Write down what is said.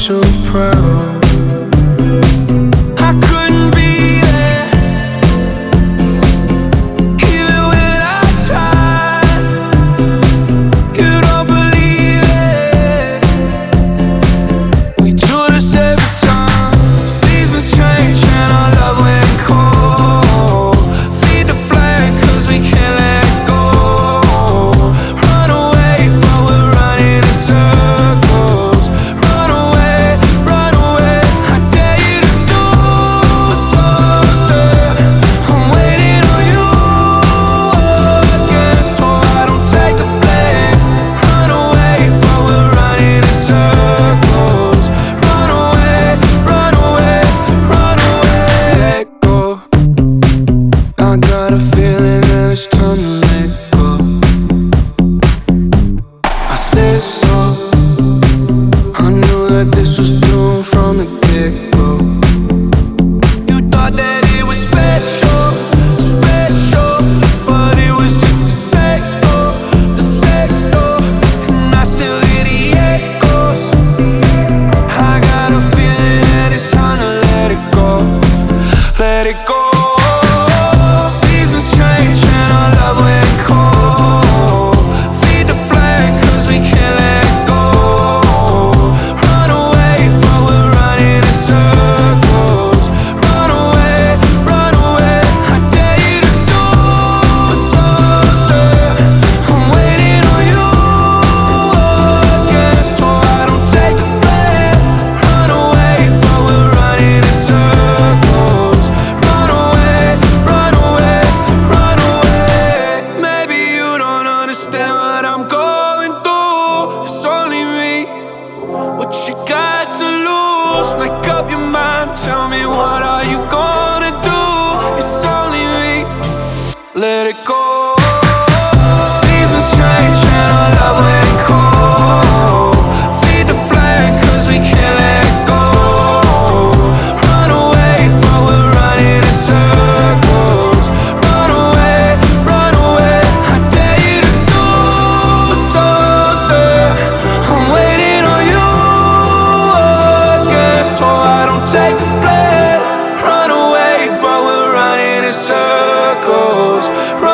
so proud. I knew that this was. Tell me what are you gonna do? It's only me. Let it go. echoes.